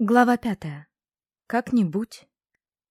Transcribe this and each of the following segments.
Глава пятая. Как-нибудь.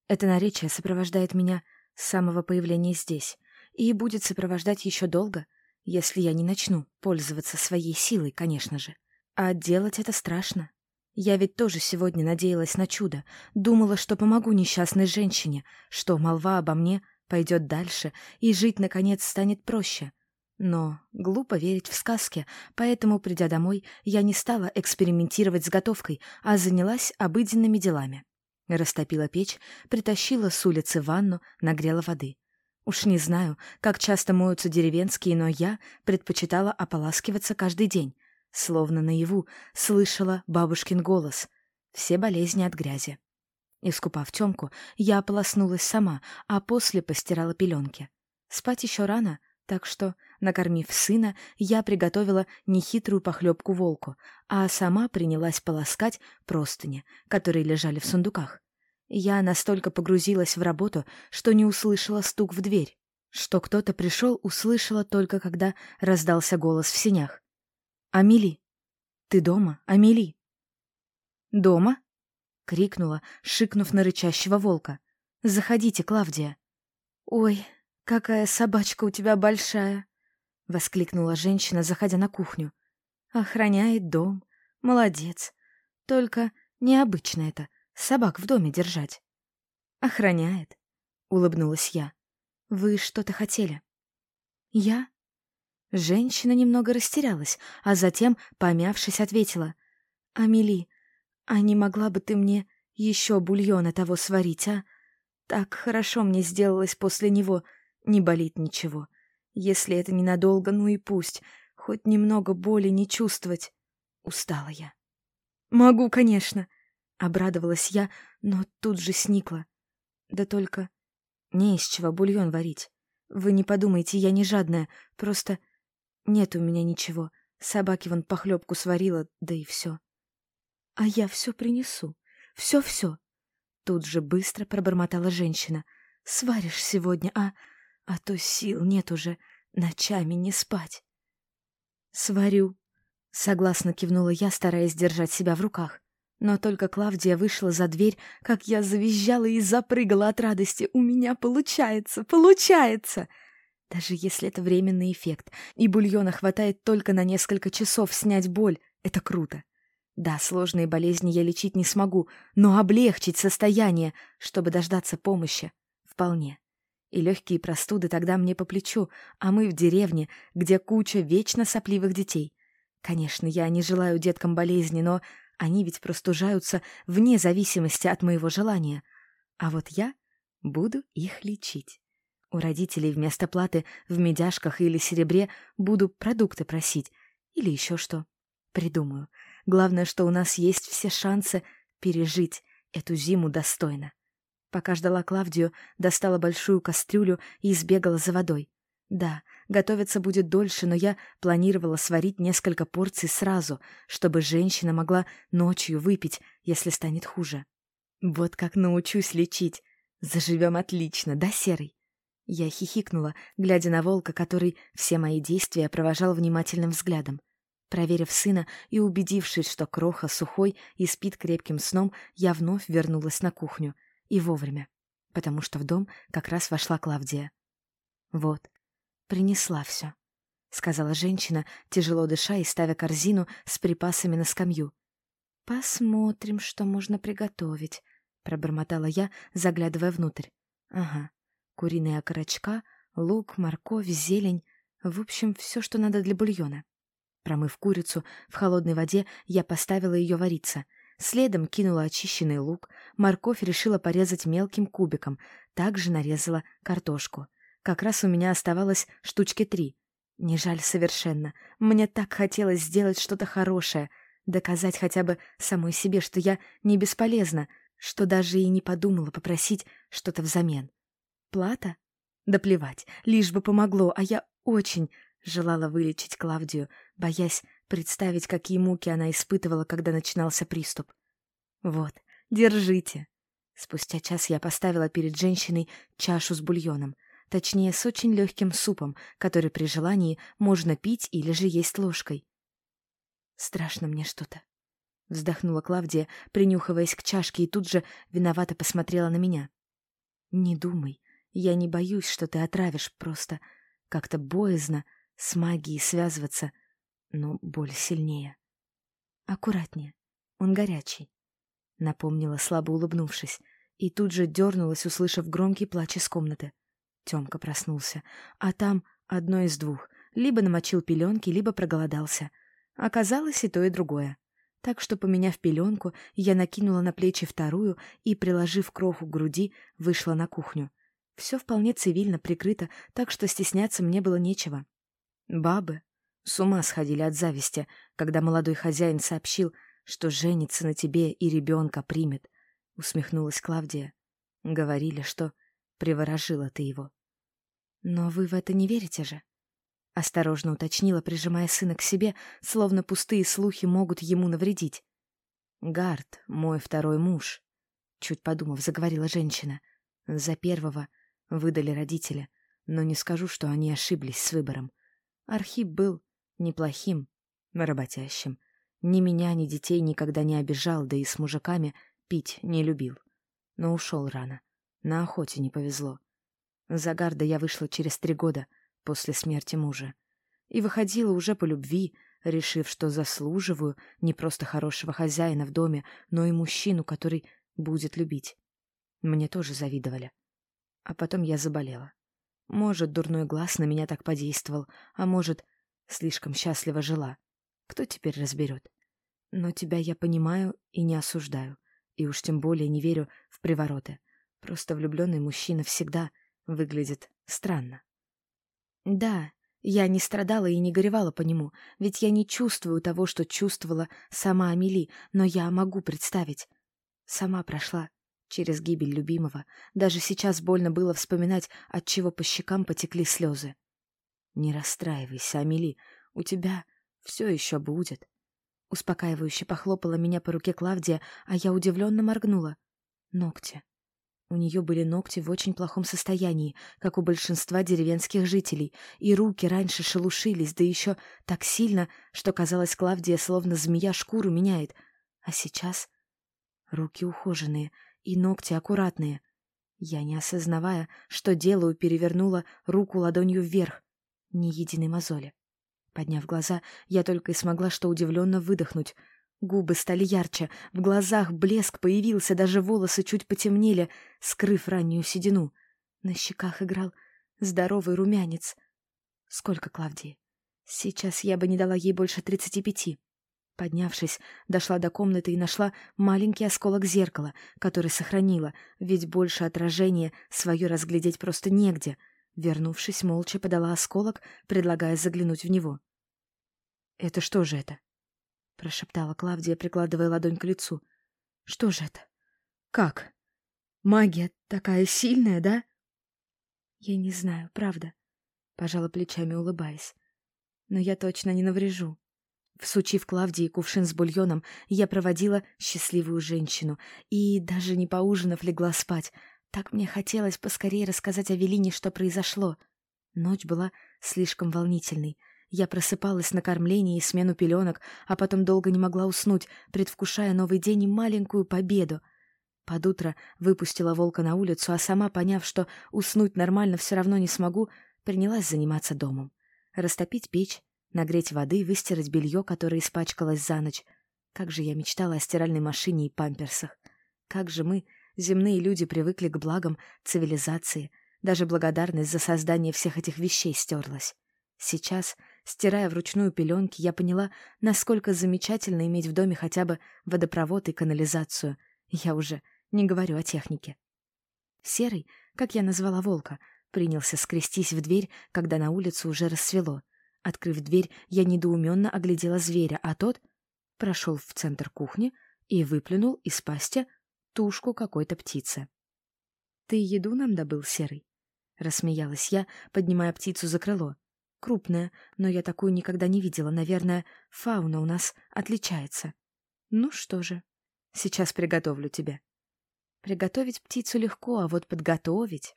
Это наречие сопровождает меня с самого появления здесь и будет сопровождать еще долго, если я не начну пользоваться своей силой, конечно же. А делать это страшно. Я ведь тоже сегодня надеялась на чудо, думала, что помогу несчастной женщине, что молва обо мне пойдет дальше и жить, наконец, станет проще — но глупо верить в сказки, поэтому, придя домой, я не стала экспериментировать с готовкой, а занялась обыденными делами. Растопила печь, притащила с улицы ванну, нагрела воды. Уж не знаю, как часто моются деревенские, но я предпочитала ополаскиваться каждый день. Словно наяву слышала бабушкин голос. Все болезни от грязи. Искупав Тёмку, я ополоснулась сама, а после постирала пеленки. Спать еще рано, так что Накормив сына, я приготовила нехитрую похлебку волку, а сама принялась полоскать простыни, которые лежали в сундуках. Я настолько погрузилась в работу, что не услышала стук в дверь. Что кто-то пришел, услышала только, когда раздался голос в сенях. «Амели! Ты дома, Амели?» «Дома?» — крикнула, шикнув на рычащего волка. «Заходите, Клавдия». «Ой, какая собачка у тебя большая!» — воскликнула женщина, заходя на кухню. «Охраняет дом. Молодец. Только необычно это — собак в доме держать». «Охраняет», — улыбнулась я. «Вы что-то хотели?» «Я?» Женщина немного растерялась, а затем, помявшись, ответила. «Амели, а не могла бы ты мне еще бульона того сварить, а? Так хорошо мне сделалось после него, не болит ничего. Если это ненадолго, ну и пусть. Хоть немного боли не чувствовать. Устала я. «Могу, конечно», — обрадовалась я, но тут же сникла. «Да только не из чего бульон варить. Вы не подумайте, я не жадная, просто нет у меня ничего. Собаке вон похлебку сварила, да и все. А я все принесу. Все-все. Тут же быстро пробормотала женщина. Сваришь сегодня, а... А то сил нет уже ночами не спать. «Сварю», — согласно кивнула я, стараясь держать себя в руках. Но только Клавдия вышла за дверь, как я завизжала и запрыгала от радости. «У меня получается! Получается!» Даже если это временный эффект, и бульона хватает только на несколько часов снять боль, это круто. Да, сложные болезни я лечить не смогу, но облегчить состояние, чтобы дождаться помощи, вполне и легкие простуды тогда мне по плечу, а мы в деревне, где куча вечно сопливых детей. Конечно, я не желаю деткам болезни, но они ведь простужаются вне зависимости от моего желания. А вот я буду их лечить. У родителей вместо платы в медяшках или серебре буду продукты просить или еще что. Придумаю. Главное, что у нас есть все шансы пережить эту зиму достойно. Пока ждала Клавдию, достала большую кастрюлю и сбегала за водой. Да, готовиться будет дольше, но я планировала сварить несколько порций сразу, чтобы женщина могла ночью выпить, если станет хуже. Вот как научусь лечить. Заживем отлично, да, Серый? Я хихикнула, глядя на волка, который все мои действия провожал внимательным взглядом. Проверив сына и убедившись, что Кроха сухой и спит крепким сном, я вновь вернулась на кухню — и вовремя, потому что в дом как раз вошла Клавдия. «Вот, принесла все», — сказала женщина, тяжело дыша и ставя корзину с припасами на скамью. «Посмотрим, что можно приготовить», — пробормотала я, заглядывая внутрь. «Ага, куриная окорочка, лук, морковь, зелень, в общем, все, что надо для бульона». Промыв курицу, в холодной воде я поставила ее вариться — Следом кинула очищенный лук, морковь решила порезать мелким кубиком, также нарезала картошку. Как раз у меня оставалось штучки три. Не жаль совершенно. Мне так хотелось сделать что-то хорошее, доказать хотя бы самой себе, что я не бесполезна, что даже и не подумала попросить что-то взамен. Плата? Да плевать, лишь бы помогло, а я очень желала вылечить Клавдию, боясь представить, какие муки она испытывала, когда начинался приступ. «Вот, держите». Спустя час я поставила перед женщиной чашу с бульоном, точнее, с очень легким супом, который при желании можно пить или же есть ложкой. «Страшно мне что-то», — Вздохнула Клавдия, принюхиваясь к чашке, и тут же виновато посмотрела на меня. «Не думай. Я не боюсь, что ты отравишь, просто как-то боязно с магией связываться, но боль сильнее. Аккуратнее. Он горячий», — напомнила, слабо улыбнувшись, и тут же дернулась, услышав громкий плач из комнаты. Тёмка проснулся, а там одно из двух. Либо намочил пеленки, либо проголодался. Оказалось и то, и другое. Так что, поменяв пеленку, я накинула на плечи вторую и, приложив кроху к груди, вышла на кухню. Все вполне цивильно прикрыто, так что стесняться мне было нечего. Бабы с ума сходили от зависти, когда молодой хозяин сообщил, что женится на тебе и ребенка примет. Усмехнулась Клавдия. Говорили, что приворожила ты его. Но вы в это не верите же? Осторожно уточнила, прижимая сына к себе, словно пустые слухи могут ему навредить. «Гард, мой второй муж», — чуть подумав, заговорила женщина. «За первого выдали родителя, но не скажу, что они ошиблись с выбором. Архип был неплохим, работящим. Ни меня, ни детей никогда не обижал, да и с мужиками пить не любил. Но ушел рано. На охоте не повезло. За Гарда я вышла через три года — после смерти мужа. И выходила уже по любви, решив, что заслуживаю не просто хорошего хозяина в доме, но и мужчину, который будет любить. Мне тоже завидовали. А потом я заболела. Может, дурной глаз на меня так подействовал, а может, слишком счастливо жила. Кто теперь разберет? Но тебя я понимаю и не осуждаю, и уж тем более не верю в привороты. Просто влюбленный мужчина всегда выглядит странно. Да, я не страдала и не горевала по нему, ведь я не чувствую того, что чувствовала сама Амели, но я могу представить. Сама прошла через гибель любимого. Даже сейчас больно было вспоминать, от чего по щекам потекли слезы. Не расстраивайся, Амели, у тебя все еще будет. Успокаивающе похлопала меня по руке Клавдия, а я удивленно моргнула. Ногти. У нее были ногти в очень плохом состоянии, как у большинства деревенских жителей, и руки раньше шелушились, да еще так сильно, что казалось, Клавдия словно змея шкуру меняет. А сейчас руки ухоженные и ногти аккуратные. Я, не осознавая, что делаю, перевернула руку ладонью вверх. Ни единой мозоли. Подняв глаза, я только и смогла что удивленно выдохнуть — Губы стали ярче, в глазах блеск появился, даже волосы чуть потемнели, скрыв раннюю седину. На щеках играл здоровый румянец. Сколько Клавдии? Сейчас я бы не дала ей больше тридцати пяти. Поднявшись, дошла до комнаты и нашла маленький осколок зеркала, который сохранила, ведь больше отражения свое разглядеть просто негде. Вернувшись, молча подала осколок, предлагая заглянуть в него. «Это что же это?» — прошептала Клавдия, прикладывая ладонь к лицу. «Что же это? Как? Магия такая сильная, да?» «Я не знаю, правда», — пожала плечами, улыбаясь. «Но я точно не наврежу». Всучив Клавдии кувшин с бульоном, я проводила счастливую женщину и, даже не поужинав, легла спать. Так мне хотелось поскорее рассказать о Велине, что произошло. Ночь была слишком волнительной — я просыпалась на кормление и смену пеленок, а потом долго не могла уснуть, предвкушая новый день и маленькую победу. Под утро выпустила волка на улицу, а сама, поняв, что уснуть нормально все равно не смогу, принялась заниматься домом. Растопить печь, нагреть воды, выстирать белье, которое испачкалось за ночь. Как же я мечтала о стиральной машине и памперсах. Как же мы, земные люди, привыкли к благам цивилизации. Даже благодарность за создание всех этих вещей стерлась. Сейчас Стирая вручную пеленки, я поняла, насколько замечательно иметь в доме хотя бы водопровод и канализацию. Я уже не говорю о технике. Серый, как я назвала волка, принялся скрестись в дверь, когда на улице уже рассвело. Открыв дверь, я недоуменно оглядела зверя, а тот прошел в центр кухни и выплюнул из пасти тушку какой-то птицы. «Ты еду нам добыл, Серый?» — рассмеялась я, поднимая птицу за крыло. Крупная, но я такую никогда не видела. Наверное, фауна у нас отличается. Ну что же, сейчас приготовлю тебе. Приготовить птицу легко, а вот подготовить...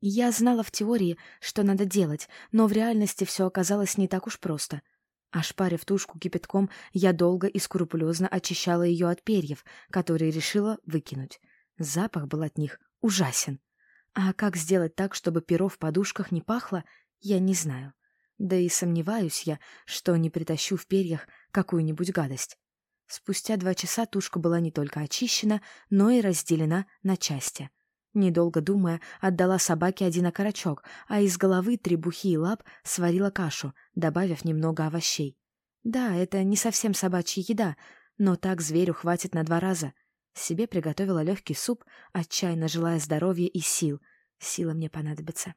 Я знала в теории, что надо делать, но в реальности все оказалось не так уж просто. Ошпарив тушку кипятком, я долго и скрупулезно очищала ее от перьев, которые решила выкинуть. Запах был от них ужасен. А как сделать так, чтобы перо в подушках не пахло, я не знаю. Да и сомневаюсь я, что не притащу в перьях какую-нибудь гадость. Спустя два часа тушка была не только очищена, но и разделена на части. Недолго думая, отдала собаке один окорочок, а из головы, требухи и лап сварила кашу, добавив немного овощей. Да, это не совсем собачья еда, но так зверю хватит на два раза. Себе приготовила легкий суп, отчаянно желая здоровья и сил. Сила мне понадобится.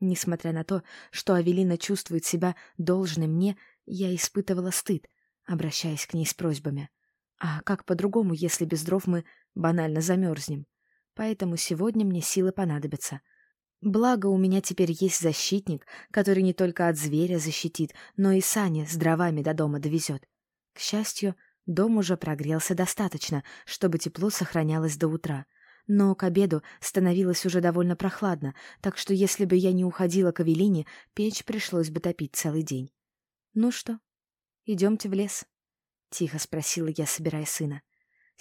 Несмотря на то, что Авелина чувствует себя должной мне, я испытывала стыд, обращаясь к ней с просьбами. А как по-другому, если без дров мы банально замерзнем? Поэтому сегодня мне силы понадобятся. Благо, у меня теперь есть защитник, который не только от зверя защитит, но и сани с дровами до дома довезет. К счастью, дом уже прогрелся достаточно, чтобы тепло сохранялось до утра. Но к обеду становилось уже довольно прохладно, так что если бы я не уходила к Авелине, печь пришлось бы топить целый день. «Ну что, идемте в лес?» — тихо спросила я, собирая сына.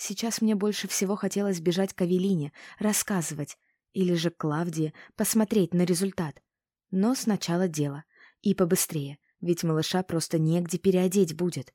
Сейчас мне больше всего хотелось бежать к Авелине, рассказывать, или же к Клавдии, посмотреть на результат. Но сначала дело. И побыстрее, ведь малыша просто негде переодеть будет.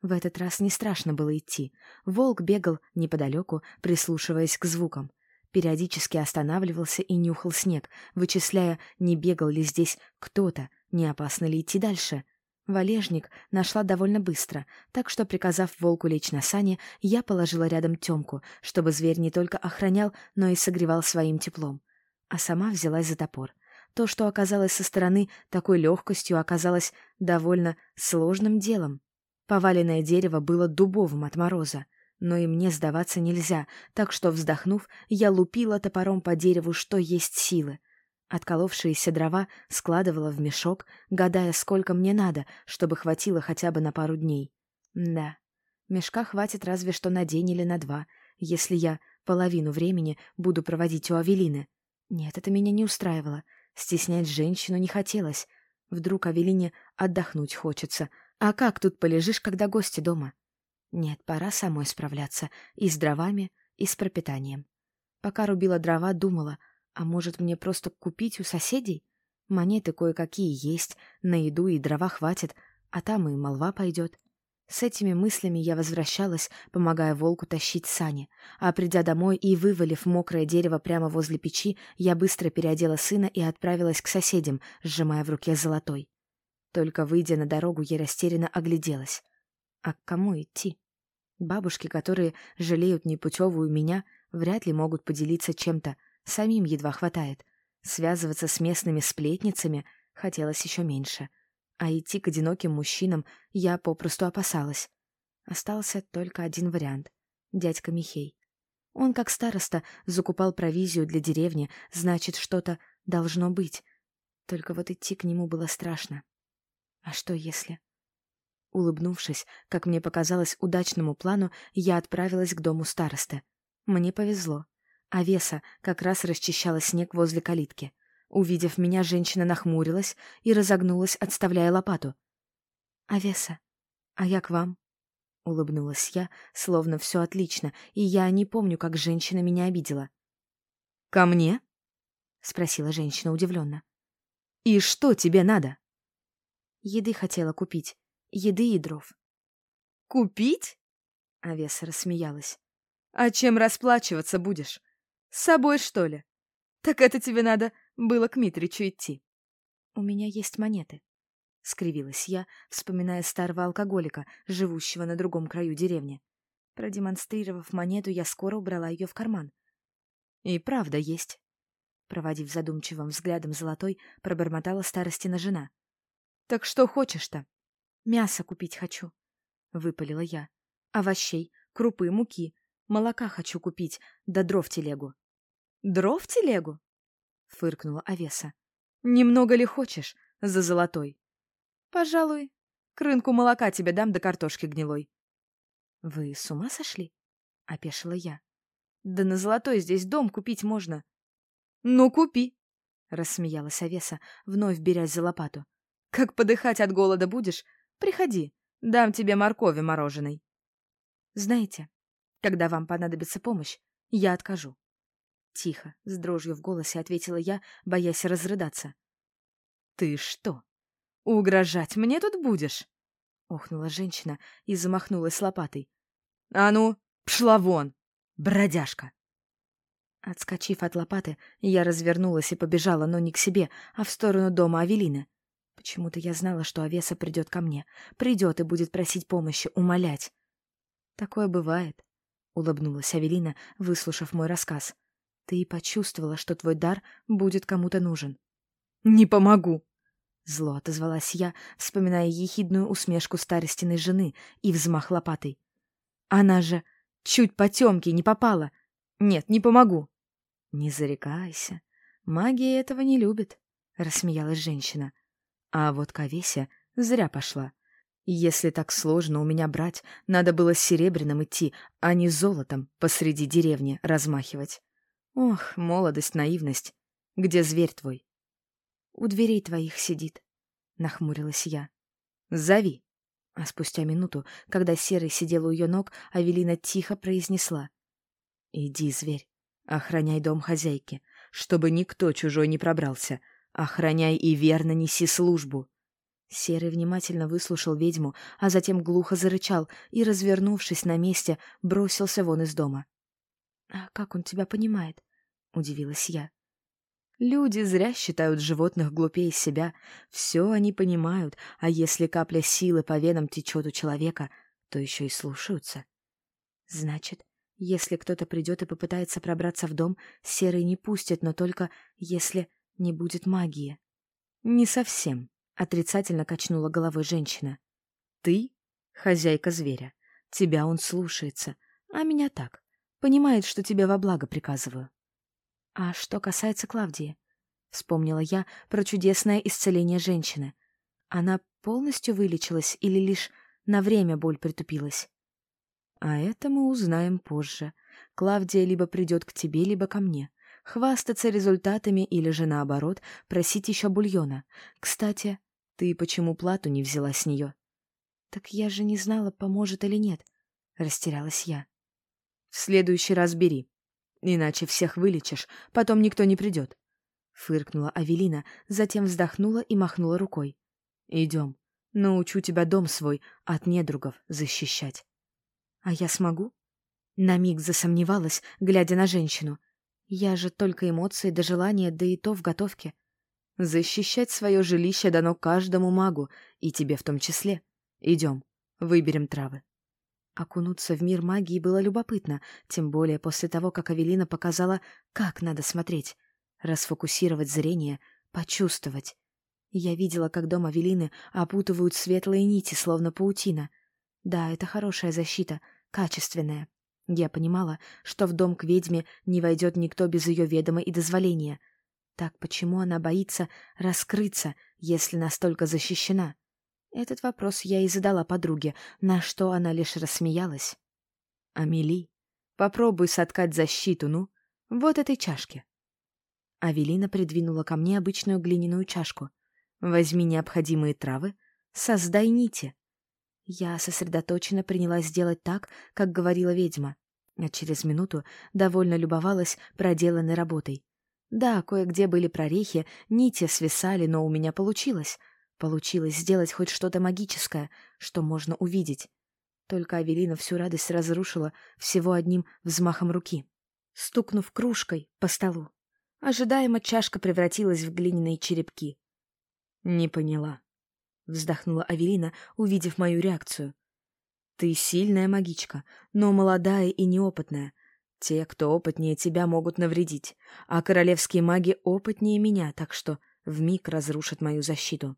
В этот раз не страшно было идти. Волк бегал неподалеку, прислушиваясь к звукам. Периодически останавливался и нюхал снег, вычисляя, не бегал ли здесь кто-то, не опасно ли идти дальше. Валежник нашла довольно быстро, так что, приказав волку лечь на сани, я положила рядом Тёмку, чтобы зверь не только охранял, но и согревал своим теплом. А сама взялась за топор. То, что оказалось со стороны такой легкостью, оказалось довольно сложным делом. Поваленное дерево было дубовым от мороза, но и мне сдаваться нельзя, так что, вздохнув, я лупила топором по дереву, что есть силы. Отколовшиеся дрова складывала в мешок, гадая, сколько мне надо, чтобы хватило хотя бы на пару дней. Да, мешка хватит разве что на день или на два, если я половину времени буду проводить у Авелины. Нет, это меня не устраивало. Стеснять женщину не хотелось. Вдруг Авелине отдохнуть хочется. А как тут полежишь, когда гости дома? Нет, пора самой справляться. И с дровами, и с пропитанием. Пока рубила дрова, думала, а может, мне просто купить у соседей? Монеты кое-какие есть, на еду и дрова хватит, а там и молва пойдет. С этими мыслями я возвращалась, помогая волку тащить сани, а придя домой и вывалив мокрое дерево прямо возле печи, я быстро переодела сына и отправилась к соседям, сжимая в руке золотой. Только выйдя на дорогу, я растерянно огляделась. А к кому идти? Бабушки, которые жалеют непутевую меня, вряд ли могут поделиться чем-то, Самим едва хватает. Связываться с местными сплетницами хотелось еще меньше. А идти к одиноким мужчинам я попросту опасалась. Остался только один вариант — дядька Михей. Он, как староста, закупал провизию для деревни, значит, что-то должно быть. Только вот идти к нему было страшно. А что если... Улыбнувшись, как мне показалось, удачному плану, я отправилась к дому старосты. Мне повезло. А веса как раз расчищала снег возле калитки. Увидев меня, женщина нахмурилась и разогнулась, отставляя лопату. «Авеса, а я к вам?» Улыбнулась я, словно все отлично, и я не помню, как женщина меня обидела. «Ко мне?» — спросила женщина удивленно. «И что тебе надо?» Еды хотела купить. Еды и дров. «Купить?» — Авеса рассмеялась. «А чем расплачиваться будешь? С собой, что ли? Так это тебе надо было к Митричу идти. У меня есть монеты. — скривилась я, вспоминая старого алкоголика, живущего на другом краю деревни. Продемонстрировав монету, я скоро убрала ее в карман. «И правда есть», — проводив задумчивым взглядом золотой, пробормотала старостина жена. «Так что хочешь-то?» «Мясо купить хочу», — выпалила я. «Овощей, крупы, муки, Молока хочу купить, да дров телегу. Дров телегу? Фыркнула Овеса. Немного ли хочешь за золотой? Пожалуй, к рынку молока тебе дам до картошки гнилой. Вы с ума сошли? Опешила я. Да на золотой здесь дом купить можно. Ну, купи, рассмеялась Овеса, вновь берясь за лопату. Как подыхать от голода будешь, Приходи, дам тебе моркови мороженой. Знаете, когда вам понадобится помощь, я откажу. Тихо, с дрожью в голосе ответила я, боясь разрыдаться. «Ты что, угрожать мне тут будешь?» — охнула женщина и замахнулась лопатой. «А ну, пшла вон, бродяжка!» Отскочив от лопаты, я развернулась и побежала, но не к себе, а в сторону дома Авелины. Почему-то я знала, что Овеса придет ко мне. Придет и будет просить помощи, умолять. «Такое бывает», — улыбнулась Авелина, выслушав мой рассказ. «Ты и почувствовала, что твой дар будет кому-то нужен». «Не помогу!» Зло отозвалась я, вспоминая ехидную усмешку старостиной жены и взмах лопатой. «Она же чуть по темке не попала. Нет, не помогу». «Не зарекайся. Магия этого не любит», — рассмеялась женщина. А вот к Овесе зря пошла. Если так сложно у меня брать, надо было с серебряным идти, а не золотом посреди деревни размахивать. Ох, молодость, наивность. Где зверь твой? У дверей твоих сидит, — нахмурилась я. Зови. А спустя минуту, когда Серый сидел у ее ног, Авелина тихо произнесла. Иди, зверь, охраняй дом хозяйки, чтобы никто чужой не пробрался. Охраняй и верно неси службу. Серый внимательно выслушал ведьму, а затем глухо зарычал и, развернувшись на месте, бросился вон из дома. — А как он тебя понимает? — удивилась я. Люди зря считают животных глупее себя. Все они понимают, а если капля силы по венам течет у человека, то еще и слушаются. Значит, если кто-то придет и попытается пробраться в дом, Серый не пустит, но только если не будет магии. Не совсем. Отрицательно качнула головой женщина. Ты — хозяйка зверя. Тебя он слушается, а меня так. Понимает, что тебе во благо приказываю. А что касается Клавдии, вспомнила я про чудесное исцеление женщины. Она полностью вылечилась или лишь на время боль притупилась? А это мы узнаем позже. Клавдия либо придет к тебе, либо ко мне. Хвастаться результатами или же наоборот, просить еще бульона. Кстати, ты почему плату не взяла с нее? Так я же не знала, поможет или нет. Растерялась я. В следующий раз бери. Иначе всех вылечишь, потом никто не придет. Фыркнула Авелина, затем вздохнула и махнула рукой. Идем. Научу тебя дом свой от недругов защищать. А я смогу? На миг засомневалась, глядя на женщину. Я же только эмоции до желания, да и то в готовке. Защищать свое жилище дано каждому магу, и тебе в том числе. Идем, выберем травы. Окунуться в мир магии было любопытно, тем более после того, как Авелина показала, как надо смотреть. Расфокусировать зрение, почувствовать. Я видела, как дом Авелины опутывают светлые нити, словно паутина. Да, это хорошая защита, качественная. Я понимала, что в дом к ведьме не войдет никто без ее ведома и дозволения — так почему она боится раскрыться, если настолько защищена? Этот вопрос я и задала подруге, на что она лишь рассмеялась. «Амели, попробуй соткать защиту, ну, вот этой чашке». Авелина придвинула ко мне обычную глиняную чашку. «Возьми необходимые травы, создай нити». Я сосредоточенно принялась делать так, как говорила ведьма, а через минуту довольно любовалась проделанной работой. Да, кое-где были прорехи, нити свисали, но у меня получилось. Получилось сделать хоть что-то магическое, что можно увидеть. Только Авелина всю радость разрушила всего одним взмахом руки, стукнув кружкой по столу. Ожидаемо чашка превратилась в глиняные черепки. «Не поняла», — вздохнула Авелина, увидев мою реакцию. «Ты сильная магичка, но молодая и неопытная. Те, кто опытнее тебя, могут навредить, а королевские маги опытнее меня, так что вмиг разрушат мою защиту.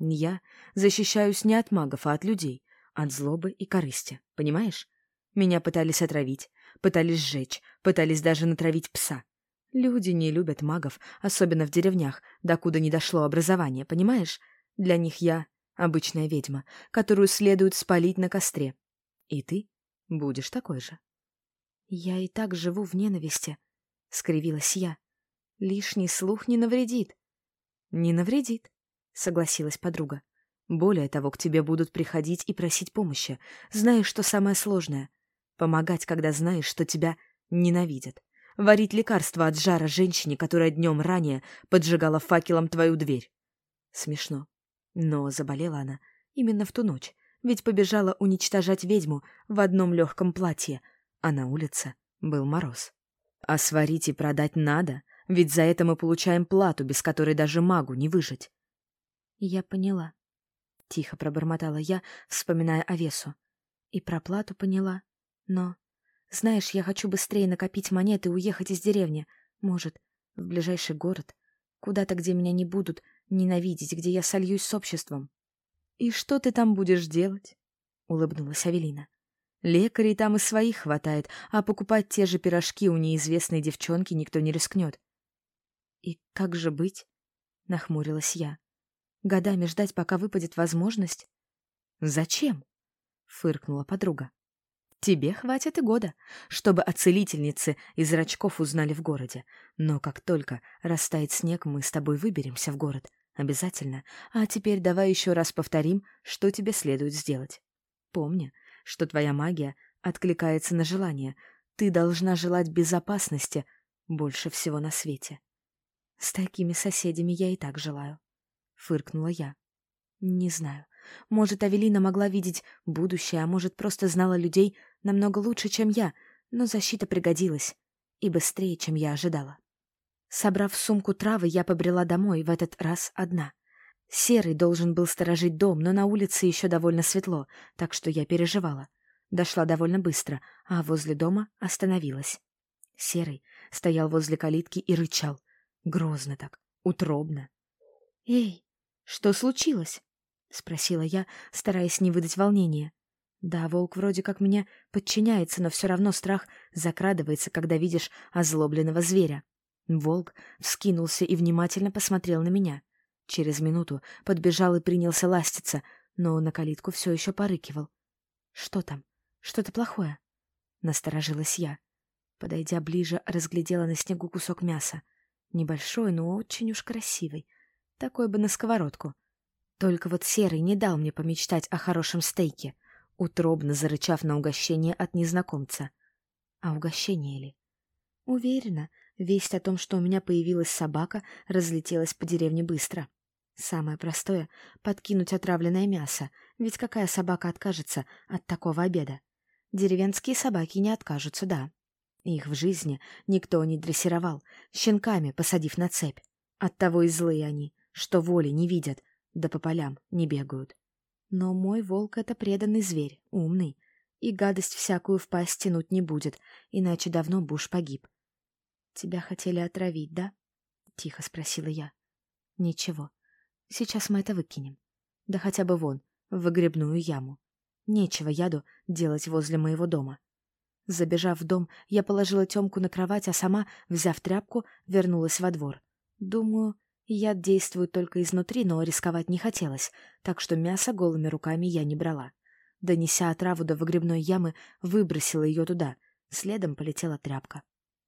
Я защищаюсь не от магов, а от людей, от злобы и корысти, понимаешь? Меня пытались отравить, пытались сжечь, пытались даже натравить пса. Люди не любят магов, особенно в деревнях, докуда не дошло образование, понимаешь? Для них я обычная ведьма, которую следует спалить на костре. И ты будешь такой же. «Я и так живу в ненависти», — скривилась я. «Лишний слух не навредит». «Не навредит», — согласилась подруга. Более того, к тебе будут приходить и просить помощи. Знаешь, что самое сложное? Помогать, когда знаешь, что тебя ненавидят. Варить лекарства от жара женщине, которая днем ранее поджигала факелом твою дверь. Смешно. Но заболела она именно в ту ночь, ведь побежала уничтожать ведьму в одном легком платье, а на улице был мороз. А сварить и продать надо, ведь за это мы получаем плату, без которой даже магу не выжить. Я поняла. Тихо пробормотала я, вспоминая о весу. И про плату поняла. Но, знаешь, я хочу быстрее накопить монеты и уехать из деревни. Может, в ближайший город. Куда-то, где меня не будут ненавидеть, где я сольюсь с обществом. «И что ты там будешь делать?» — улыбнулась Авелина. «Лекарей там и своих хватает, а покупать те же пирожки у неизвестной девчонки никто не рискнет». «И как же быть?» — нахмурилась я. «Годами ждать, пока выпадет возможность?» «Зачем?» — фыркнула подруга. «Тебе хватит и года, чтобы о целительнице из зрачков узнали в городе. Но как только растает снег, мы с тобой выберемся в город. Обязательно. А теперь давай еще раз повторим, что тебе следует сделать. Помни, что твоя магия откликается на желание. Ты должна желать безопасности больше всего на свете. С такими соседями я и так желаю. Фыркнула я. Не знаю. Может, Авелина могла видеть будущее, а может, просто знала людей намного лучше, чем я, но защита пригодилась. И быстрее, чем я ожидала. Собрав сумку травы, я побрела домой, в этот раз одна. Серый должен был сторожить дом, но на улице еще довольно светло, так что я переживала. Дошла довольно быстро, а возле дома остановилась. Серый стоял возле калитки и рычал. Грозно так, утробно. «Эй, что случилось?» — спросила я, стараясь не выдать волнения. Да, волк вроде как меня подчиняется, но все равно страх закрадывается, когда видишь озлобленного зверя. Волк вскинулся и внимательно посмотрел на меня. Через минуту подбежал и принялся ластиться, но на калитку все еще порыкивал. «Что там? Что-то плохое?» Насторожилась я. Подойдя ближе, разглядела на снегу кусок мяса. Небольшой, но очень уж красивый. Такой бы на сковородку. Только вот Серый не дал мне помечтать о хорошем стейке, утробно зарычав на угощение от незнакомца. А угощение ли? Уверена, Весть о том, что у меня появилась собака, разлетелась по деревне быстро. Самое простое — подкинуть отравленное мясо, ведь какая собака откажется от такого обеда? Деревенские собаки не откажутся, да. Их в жизни никто не дрессировал, щенками посадив на цепь. Оттого и злые они, что воли не видят, да по полям не бегают. Но мой волк — это преданный зверь, умный, и гадость всякую в пасть тянуть не будет, иначе давно бы уж погиб. «Тебя хотели отравить, да?» — тихо спросила я. «Ничего. Сейчас мы это выкинем. Да хотя бы вон, в выгребную яму. Нечего яду делать возле моего дома». Забежав в дом, я положила Тёмку на кровать, а сама, взяв тряпку, вернулась во двор. Думаю, яд действует только изнутри, но рисковать не хотелось, так что мясо голыми руками я не брала. Донеся отраву до выгребной ямы, выбросила ее туда. Следом полетела тряпка.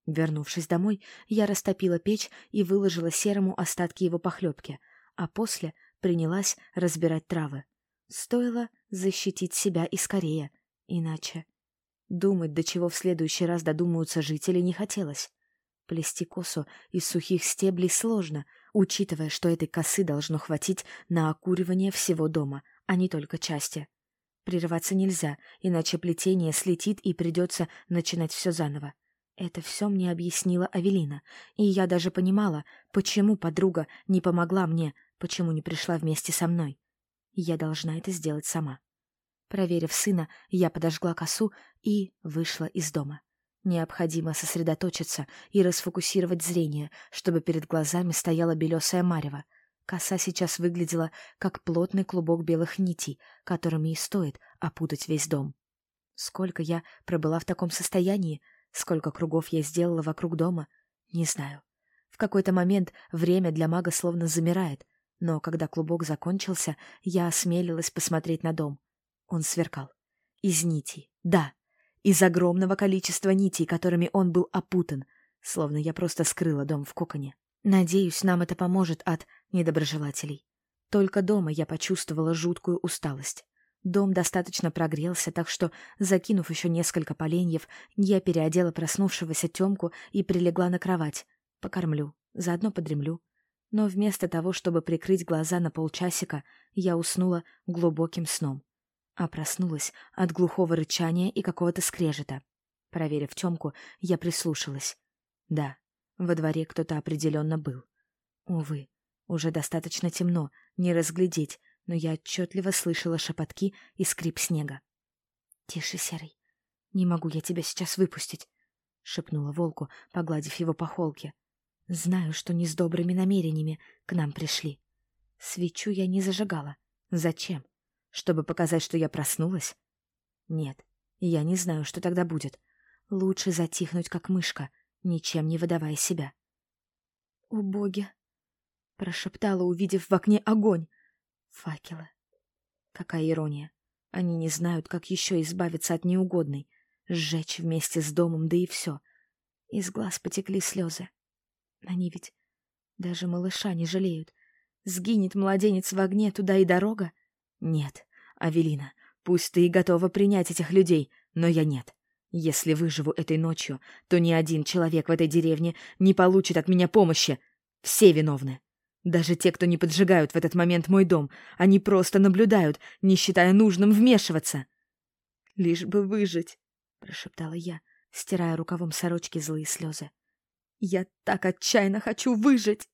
Вернувшись домой, я растопила печь и выложила серому остатки его похлебки, а после принялась разбирать травы. Стоило защитить себя и скорее, иначе... Думать, до чего в следующий раз додумаются жители, не хотелось. Плести косу из сухих стеблей сложно, учитывая, что этой косы должно хватить на окуривание всего дома, а не только части. Прерываться нельзя, иначе плетение слетит и придется начинать все заново. Это все мне объяснила Авелина, и я даже понимала, почему подруга не помогла мне, почему не пришла вместе со мной. Я должна это сделать сама. Проверив сына, я подожгла косу и вышла из дома. Необходимо сосредоточиться и расфокусировать зрение, чтобы перед глазами стояла белесая марево. Коса сейчас выглядела как плотный клубок белых нитей, которыми и стоит опутать весь дом. Сколько я пробыла в таком состоянии, Сколько кругов я сделала вокруг дома, не знаю. В какой-то момент время для мага словно замирает, но когда клубок закончился, я осмелилась посмотреть на дом. Он сверкал. Из нитей. Да, из огромного количества нитей, которыми он был опутан, словно я просто скрыла дом в коконе. Надеюсь, нам это поможет от недоброжелателей. Только дома я почувствовала жуткую усталость. Дом достаточно прогрелся, так что, закинув еще несколько поленьев, я переодела проснувшегося Темку и прилегла на кровать. Покормлю, заодно подремлю. Но вместо того, чтобы прикрыть глаза на полчасика, я уснула глубоким сном. А проснулась от глухого рычания и какого-то скрежета. Проверив Темку, я прислушалась. Да, во дворе кто-то определенно был. Увы, уже достаточно темно, не разглядеть, но я отчетливо слышала шепотки и скрип снега. «Тише, Серый, не могу я тебя сейчас выпустить», — шепнула волку, погладив его по холке. «Знаю, что не с добрыми намерениями к нам пришли. Свечу я не зажигала. Зачем? Чтобы показать, что я проснулась? Нет, я не знаю, что тогда будет. Лучше затихнуть, как мышка, ничем не выдавая себя». «О, боги!» — прошептала, увидев в окне огонь. Факелы. Какая ирония. Они не знают, как еще избавиться от неугодной. Сжечь вместе с домом, да и все. Из глаз потекли слезы. Они ведь даже малыша не жалеют. Сгинет младенец в огне, туда и дорога? Нет, Авелина, пусть ты и готова принять этих людей, но я нет. Если выживу этой ночью, то ни один человек в этой деревне не получит от меня помощи. Все виновны. Даже те, кто не поджигают в этот момент мой дом, они просто наблюдают, не считая нужным вмешиваться. «Лишь бы выжить», — прошептала я, стирая рукавом сорочки злые слезы. «Я так отчаянно хочу выжить!»